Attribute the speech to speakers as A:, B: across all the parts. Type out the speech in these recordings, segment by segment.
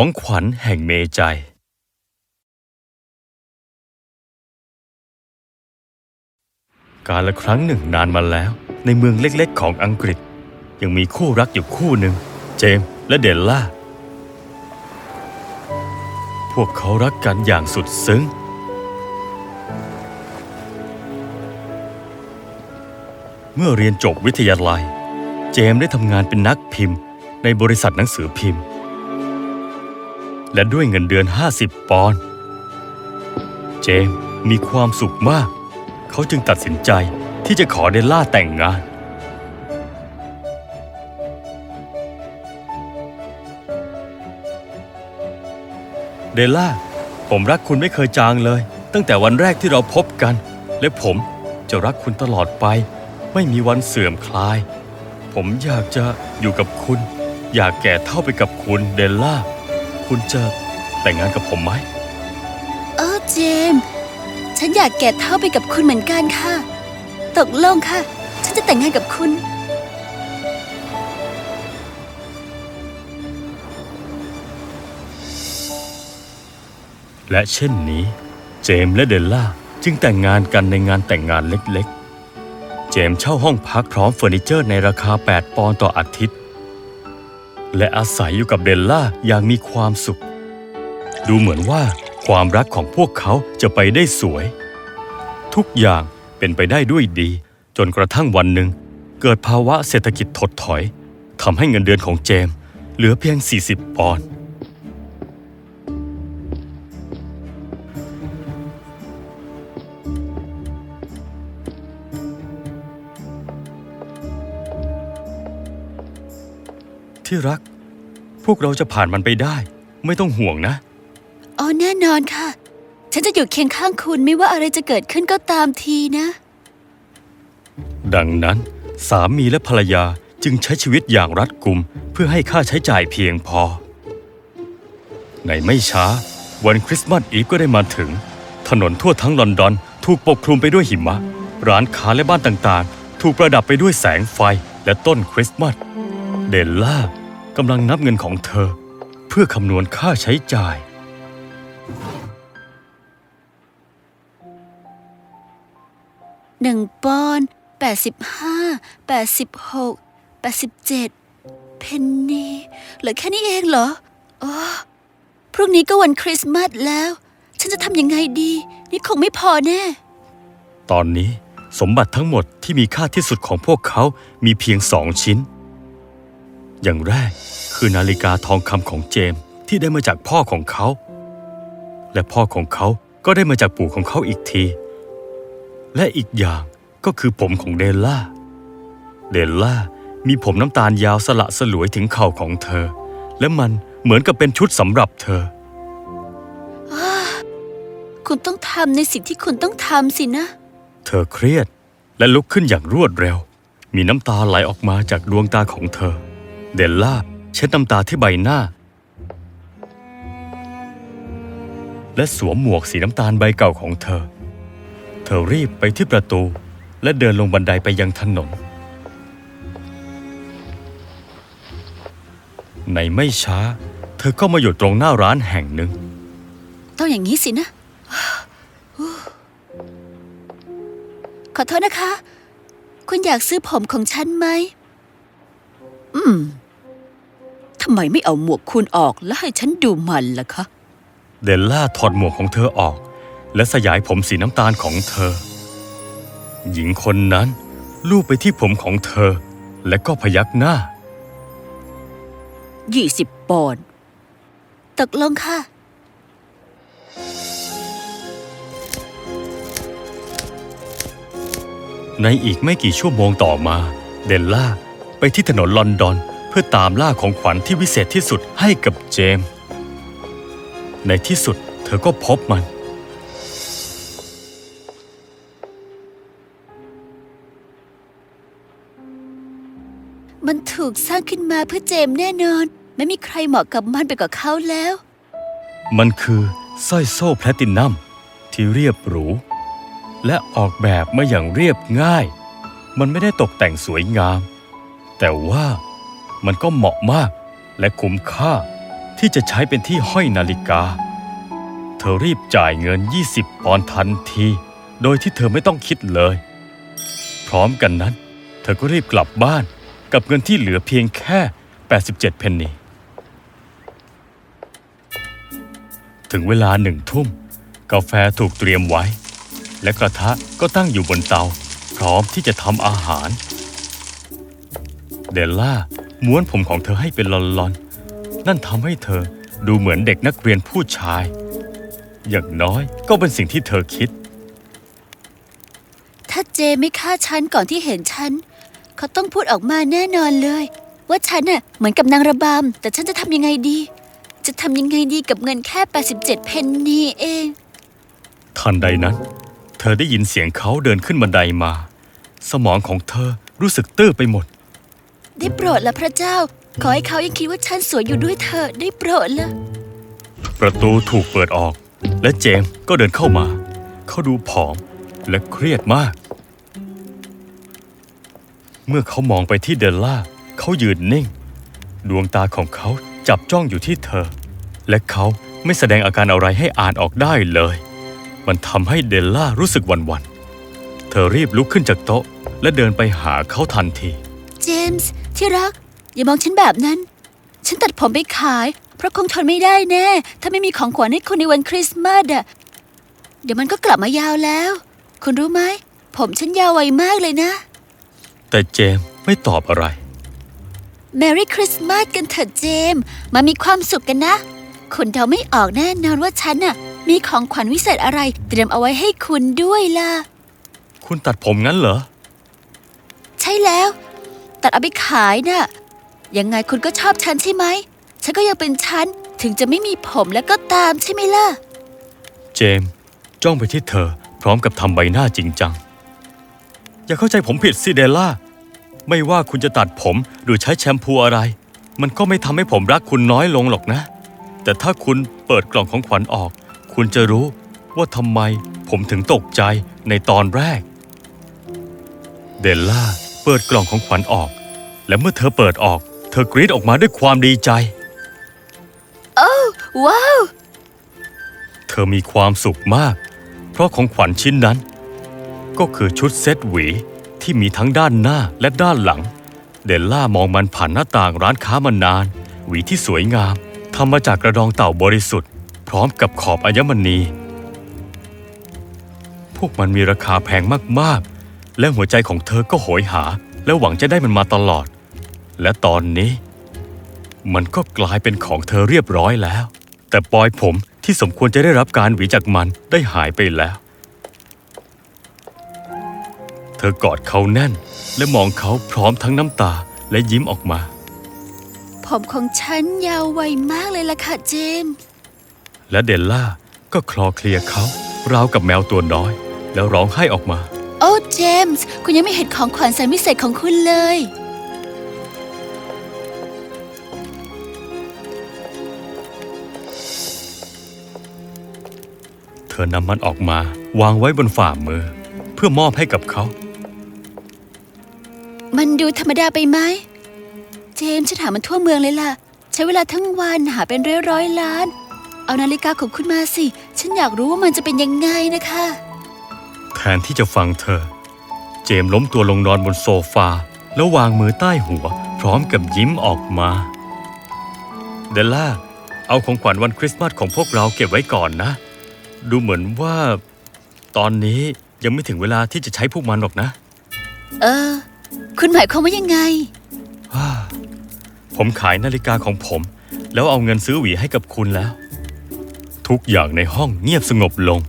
A: ของขวัญแห่งเมใจการละครั้งหนึ่งนานมาแล้ว ในเมืองเล็กๆ ของอังกฤษ ยังมีคู่รักอยู่คู่หนึ่ง เจมส์และเดลล่า พวกเขารักกันอย่างสุดซึ้ง เมื่อเรียนจบวิทยาลัย เจมส์ได้ทำงานเป็นนักพิมพ์ ในบริษัทหนังสือพิมพ์ และด้วยเงินเดือน 50 ปอนด์ เจมมีความสุขมาก เขาจึงตัดสินใจที่จะขอเดลล่าแต่งงาน เดลล่า ผมรักคุณไม่เคยจางเลย ตั้งแต่วันแรกที่เราพบกัน และผมจะรักคุณตลอดไป ไม่มีวันเสื่อมคลาย ผมอยากจะอยู่กับคุณ อยากแก่เท่าไปกับคุณเดลล่า คุณจะแต่งงานกับผมไหม
B: เออเจมส์ฉันอยากแก่เท่าไปกับคุณเหมือนกันค่ะ ตกลงค่ะ ฉันจะแต่งงานกับคุณ
A: และเช่นนี้ เจมส์และเดลล่าจึงแต่งงานกันในงานแต่งงานเล็กๆ เจมส์เช่าห้องพักพร้อมเฟอร์นิเจอร์ในราคา 8 ปอนด์ต่ออาทิตย์ และอาศัยอยู่กับเดลล่าอย่างมีความสุข ดูเหมือนว่าความรักของพวกเขาจะไปได้สวย ทุกอย่างเป็นไปได้ด้วยดี จนกระทั่งวันหนึ่ง เกิดภาวะเศรษฐกิจถดถอยทำให้เงินเดือนของเจมเหลือเพียง 40 ปอนด์ ที่รัก พวกเราจะผ่านมันไปได้ ไม่ต้องห่วงนะ
B: อ๋อแน่นอนค่ะ ฉันจะอยู่เคียงข้างคุณไม่ว่าอะไรจะเกิดขึ้นก็ตามทีนะ
A: ดังนั้น สามีและภรรยาจึงใช้ชีวิตอย่างรัดกุม เพื่อให้ค่าใช้จ่ายเพียงพอ ในไม่ช้า วันคริสต์มาสอีฟก็ได้มาถึง ถนนทั่วทั้งลอนดอนถูกปกคลุมไปด้วยหิมะ ร้านค้าและบ้านต่างๆ ถูกประดับไปด้วยแสงไฟและต้นคริสต์มาสเดลล่า กำลังนับเงินของเธอ เพื่อคำนวณค่าใช้จ่าย
B: หนึ่งปอนด์แปดสิบห้าแปดสิบหกแปดสิบเจ็ดเพนนีเหลือแค่นี้เองเหรออ๋อพรุ่งนี้ก็วันคริสต์มาสแล้ว ฉันจะทำยังไงดี นี่คงไม่พอแน่
A: ตอนนี้สมบัติทั้งหมดที่มีค่าที่สุดของพวกเขามีเพียงสองชิ้น อย่างแรกคือนาฬิกาทองคำของเจมส์ที่ได้มาจากพ่อของเขา และพ่อของเขาก็ได้มาจากปู่ของเขาอีกที และอีกอย่างก็คือผมของเดลล่า เดลล่ามีผมน้ำตาลยาวสละสลวยถึงเข่าของเธอ และมันเหมือนกับเป็นชุดสำหรับเธอ
B: คุณต้องทำในสิ่งที่คุณต้องทำสินะ
A: เธอเครียดและลุกขึ้นอย่างรวดเร็ว มีน้ำตาไหลออกมาจากดวงตาของเธอ เดลล่าเช็ดน้ำตาที่ใบหน้า และสวมหมวกสีน้ำตาลใบเก่าของเธอ เธอรีบไปที่ประตู และเดินลงบันไดไปยังถนน ในไม่ช้า เธอก็มาอยู่ตรงหน้าร้านแห่งหนึ่ง
B: ต้องอย่างนี้สินะ ขอโทษนะคะ คุณอยากซื้อผมของฉันไหม
C: อืม ทำไมไม่เอาหมวกคุณออกแล้วให้ฉันดูมันล่ะคะ
A: เดลล่าถอดหมวกของเธอออก และสยายผมสีน้ำตาลของเธอ หญิงคนนั้นลูบไปที่ผมของเธอ และก็พยักหน้า
C: ยี่สิบปอนด์
B: ตกลงค่ะ
A: ในอีกไม่กี่ชั่วโมงต่อมา เดลล่าไปที่ถนนลอนดอน เพื่อตามล่าของขวัญที่วิเศษที่สุดให้กับเจมส์ในที่สุดเธอก็พบมัน
B: มันถูกสร้างขึ้นมาเพื่อเจมส์แน่นอน ไม่มีใครเหมาะกับมันไปกว่าเขาแล้ว
A: มันคือสร้อยโซ่แพลตินัมที่เรียบหรู และออกแบบมาอย่างเรียบง่าย มันไม่ได้ตกแต่งสวยงาม แต่ว่า มันก็เหมาะมาก และคุ้มค่าที่จะใช้เป็นที่ห้อยนาฬิกา เธอรีบจ่ายเงิน 20 ปอนด์ทันที โดยที่เธอไม่ต้องคิดเลย พร้อมกันนั้น เธอก็รีบกลับบ้านกับเงินที่เหลือเพียงแค่ 87 เพนนี ถึงเวลาหนึ่งทุ่ม กาแฟถูกเตรียมไว้ และกระทะก็ตั้งอยู่บนเตา พร้อมที่จะทำอาหาร เดลล่า ม้วนผมของเธอให้เป็นลอนๆ นั่นทำให้เธอดูเหมือนเด็กนักเรียนผู้ชาย อย่างน้อยก็เป็นสิ่งที่เธอคิด
B: ถ้าเจไม่ฆ่าฉันก่อนที่เห็นฉัน เขาต้องพูดออกมาแน่นอนเลย ว่าฉันน่ะเหมือนกับนางระบำแต่ฉันจะทำยังไงดี จะทำยังไงดีกับเงินแค่ 87 เพนนีเอง
A: ทันใดนั้น เธอได้ยินเสียงเขาเดินขึ้นบันไดมา สมองของเธอรู้สึกตื้อไปหมด
B: ได้โปรดละพระเจ้า ขอให้เขายังคิดว่าฉันสวยอยู่ด้วยเธอะได้โปรดละ
A: ประตูถูกเปิดออก และเจมส์ก็เดินเข้ามา เขาดูผอมและเครียดมาก เมื่อเขามองไปที่เดลล่า เขายืนนิ่ง ดวงตาของเขาจับจ้องอยู่ที่เธอ และเขาไม่แสดงอาการอะไรให้อ่านออกได้เลย มันทำให้เดลล่ารู้สึกหวันๆเธอรีบลุกขึ้นจากโต๊ะ และเดินไปหาเขาทันที
B: เจมส์ ที่รัก อย่ามองฉันแบบนั้น ฉันตัดผมไปขาย เพราะคงทนไม่ได้แน่ ถ้าไม่มีของขวัญให้คุณในวันคริสต์มาสอะเดี๋ยวมันก็กลับมายาวแล้ว คุณรู้ไหม ผมฉันยาวไวมากเลยนะ
A: แต่เจมส์ไม่ตอบอะไร
B: แมรี่คริสต์มาสกันเถอะเจมส์มามีความสุขกันนะ คุณเดาไม่ออกแน่นอนว่าฉันน่ะ มีของขวัญวิเศษอะไร เตรียมเอาไว้ให้คุณด้วยล่ะ
A: คุณตัดผมงั้นเหรอ
B: ใช่แล้ว ตัดเอาไปขายน่ะยังไงคุณก็ชอบฉันใช่ไหม ฉันก็ยังเป็นฉัน ถึงจะไม่มีผมแล้วก็ตามใช่ไหมล่ะ
A: เจมจ้องไปที่เธอ พร้อมกับทำใบหน้าจริงจัง อย่าเข้าใจผมผิดสิเดลล่า ไม่ว่าคุณจะตัดผมหรือใช้แชมพูอะไร มันก็ไม่ทำให้ผมรักคุณน้อยลงหรอกนะ แต่ถ้าคุณเปิดกล่องของขวัญออก คุณจะรู้ว่าทำไมผมถึงตกใจในตอนแรก เดลล่า เปิดกล่องของขวัญออก และเมื่อเธอเปิดออก เธอกรีดออกมาด้วยความดีใจ
B: ว้าว
A: เธอมีความสุขมาก เพราะของขวัญชิ้นนั้น ก็คือชุดเซตหวีที่มีทั้งด้านหน้าและด้านหลัง เดลล่ามองมันผ่านหน้าต่างร้านค้ามานาน หวีที่สวยงามทำมาจากกระดองเต่าบริสุทธิ์ พร้อมกับขอบอัญมณี พวกมันมีราคาแพงมากๆ และหัวใจของเธอก็โหยหา และหวังจะได้มันมาตลอด และตอนนี้ มันก็กลายเป็นของเธอเรียบร้อยแล้ว แต่ปลอยผมที่สมควรจะได้รับการหวีจากมันได้หายไปแล้ว เธอกอดเขาแน่น และมองเขาพร้อมทั้งน้ำตาและยิ้มออกมา
B: ผมของฉันยาวไวมากเลยล่ะค่ะเจมส์
A: และเดลล่าก็คลอเคลียร์เขาราวกับแมวตัวน้อย แล้วร้องไห้ออกมา
B: โอ้เจมส์ คุณยังไม่เห็นของขวัญแสนพิเศษของคุณเลย
A: เธอนำมันออกมาวางไว้บนฝ่ามือ เพื่อมอบให้กับเขา
B: มันดูธรรมดาไปไหม เจมส์ฉันหามันทั่วเมืองเลยล่ะ ใช้เวลาทั้งวันหาเป็นร้อยร้อยๆล้าน เอานาฬิกาของคุณมาสิ ฉันอยากรู้ว่ามันจะเป็นยังไงนะคะ
A: แท นที่จะฟังเธอ เจมส์ล้มตัวลงนอนบนโซฟา แล้ววางมือใต้หัว พร้อมกับยิ้มออกมา เดลล่า เอาของขวัญวันคริสต์มาสของพวกเราเก็บไว้ก่อนนะ ดูเหมือนว่า ตอนนี้ยังไม่ถึงเวลาที่จะใช้พวกมันหรอกนะ
B: เออ คุณหมายความว่ายังไง
A: ฮ่าผมขายนาฬิกาของผม แล้วเอาเงินซื้อหวีให้กับคุณแล้ว ทุกอย่างในห้องเงียบสงบลง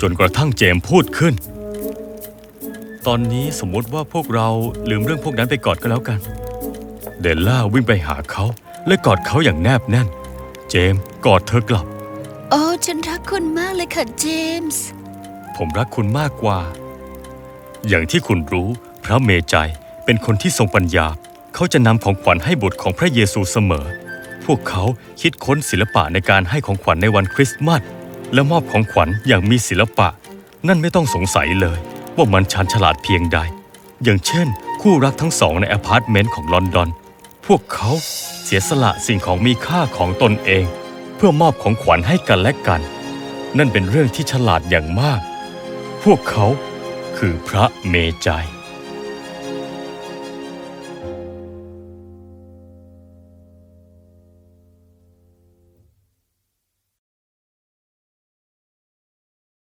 A: จนกระทั่งเจมส์พูดขึ้น ตอนนี้สมมติว่าพวกเราลืมเรื่องพวกนั้นไปก่อนก็แล้วกัน เดลล่าวิ่งไปหาเขาและกอดเขาอย่างแนบแน่น เจมส์กอดเธอกลับ
B: โอ้ฉันรักคุณมากเลยค่ะเจมส์
A: ผมรักคุณมากกว่า อย่างที่คุณรู้พระเมจัยเป็นคนที่ทรงปัญญา เขาจะนำของขวัญให้บุตรของพระเยซูเสมอ พวกเขาคิดค้นศิลปะในการให้ของขวัญในวันคริสต์มาส และมอบของขวัญอย่างมีศิลปะ นั่นไม่ต้องสงสัยเลย ว่ามันชันฉลาดเพียงใด อย่างเช่น คู่รักทั้งสองในอพาร์ตเมนต์ของลอนดอน พวกเขาเสียสละสิ่งของมีค่าของตนเอง เพื่อมอบของขวัญให้กันและกัน นั่นเป็นเรื่องที่ฉลาดอย่างมาก พวกเขาคือพระเมจัย